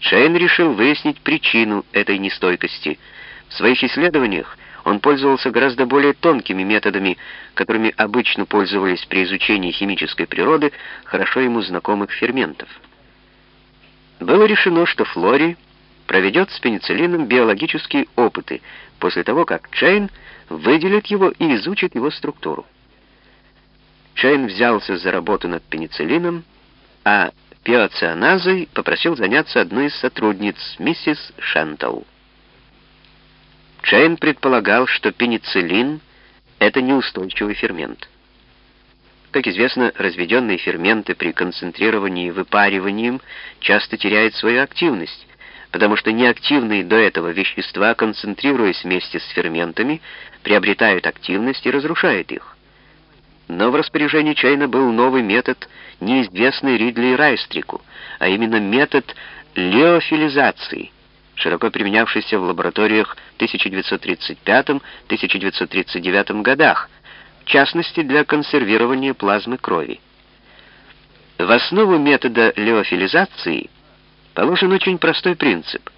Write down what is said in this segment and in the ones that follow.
Чейн решил выяснить причину этой нестойкости. В своих исследованиях он пользовался гораздо более тонкими методами, которыми обычно пользовались при изучении химической природы хорошо ему знакомых ферментов. Было решено, что Флори проведет с пенициллином биологические опыты после того, как Чейн выделит его и изучит его структуру. Чейн взялся за работу над пенициллином, а пиоцианазой попросил заняться одной из сотрудниц, миссис Шентл. Чейн предполагал, что пенициллин — это неустойчивый фермент. Как известно, разведенные ферменты при концентрировании и выпаривании часто теряют свою активность, потому что неактивные до этого вещества, концентрируясь вместе с ферментами, приобретают активность и разрушают их. Но в распоряжении Чейна был новый метод, неизвестный Ридли Райстрику, а именно метод леофилизации, широко применявшийся в лабораториях 1935-1939 годах, в частности для консервирования плазмы крови. В основу метода леофилизации положен очень простой принцип.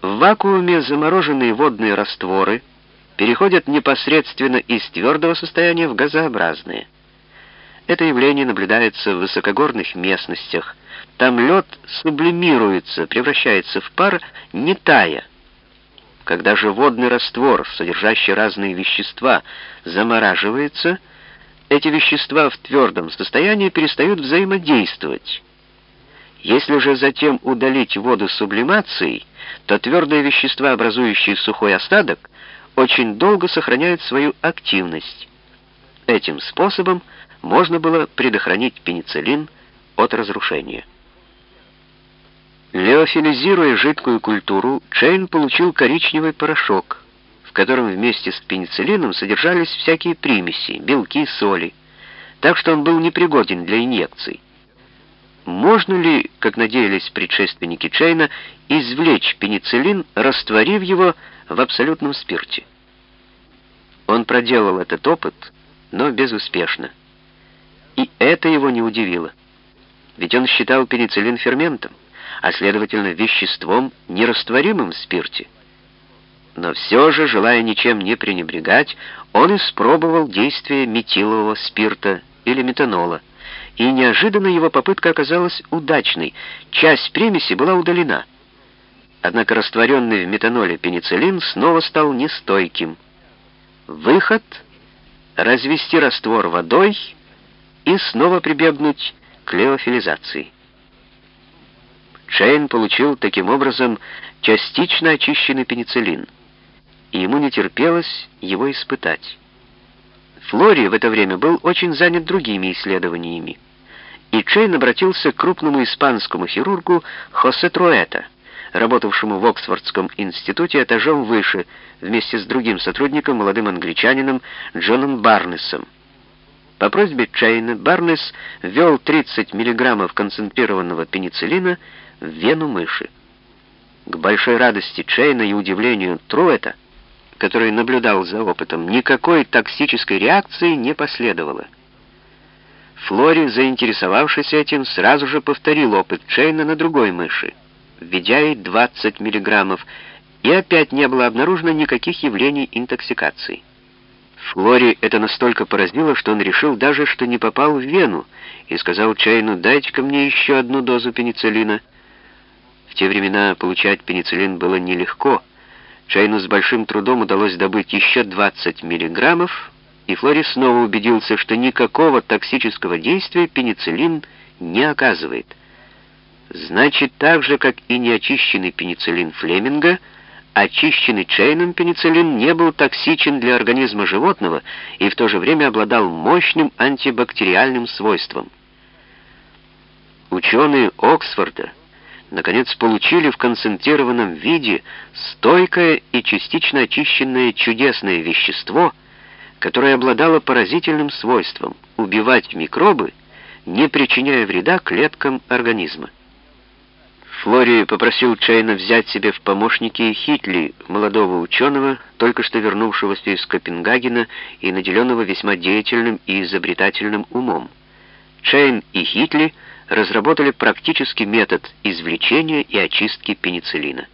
В вакууме замороженные водные растворы – переходят непосредственно из твердого состояния в газообразное. Это явление наблюдается в высокогорных местностях. Там лед сублимируется, превращается в пар, не тая. Когда же водный раствор, содержащий разные вещества, замораживается, эти вещества в твердом состоянии перестают взаимодействовать. Если же затем удалить воду сублимацией, то твердые вещества, образующие сухой остаток, очень долго сохраняют свою активность. Этим способом можно было предохранить пенициллин от разрушения. Леофилизируя жидкую культуру, Чейн получил коричневый порошок, в котором вместе с пенициллином содержались всякие примеси, белки, соли, так что он был непригоден для инъекций. Можно ли, как надеялись предшественники Чейна, извлечь пенициллин, растворив его в абсолютном спирте? Он проделал этот опыт, но безуспешно. И это его не удивило. Ведь он считал пенициллин ферментом, а следовательно веществом, нерастворимым в спирте. Но все же, желая ничем не пренебрегать, он испробовал действие метилового спирта или метанола, и неожиданно его попытка оказалась удачной. Часть примеси была удалена. Однако растворенный в метаноле пенициллин снова стал нестойким. Выход — развести раствор водой и снова прибегнуть к леофилизации. Чейн получил таким образом частично очищенный пенициллин, и ему не терпелось его испытать. Флори в это время был очень занят другими исследованиями, и Чейн обратился к крупному испанскому хирургу Хосе Труэта — работавшему в Оксфордском институте этажом выше, вместе с другим сотрудником, молодым англичанином Джоном Барнесом. По просьбе Чейна Барнес ввел 30 мг концентрированного пенициллина в вену мыши. К большой радости Чейна и удивлению Труэта, который наблюдал за опытом, никакой токсической реакции не последовало. Флори, заинтересовавшись этим, сразу же повторил опыт Чейна на другой мыши введя ей 20 мг, и опять не было обнаружено никаких явлений интоксикации. Флори это настолько поразило, что он решил даже, что не попал в вену, и сказал Чайну, дайте-ка мне еще одну дозу пенициллина. В те времена получать пенициллин было нелегко. Чайну с большим трудом удалось добыть еще 20 миллиграммов, и Флори снова убедился, что никакого токсического действия пенициллин не оказывает. Значит, так же, как и неочищенный пенициллин Флеминга, очищенный Чейном пенициллин не был токсичен для организма животного и в то же время обладал мощным антибактериальным свойством. Ученые Оксфорда наконец получили в концентрированном виде стойкое и частично очищенное чудесное вещество, которое обладало поразительным свойством убивать микробы, не причиняя вреда клеткам организма. Флори попросил Чейна взять себе в помощники Хитли, молодого ученого, только что вернувшегося из Копенгагена и наделенного весьма деятельным и изобретательным умом. Чейн и Хитли разработали практический метод извлечения и очистки пенициллина.